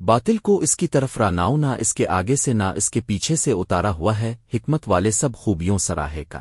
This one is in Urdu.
باطل کو اس کی طرف راناؤ نہ اس کے آگے سے، نہ اس کے پیچھے سے اتارا ہوا ہے، حکمت والے سب خوبیوں، سراہے کا۔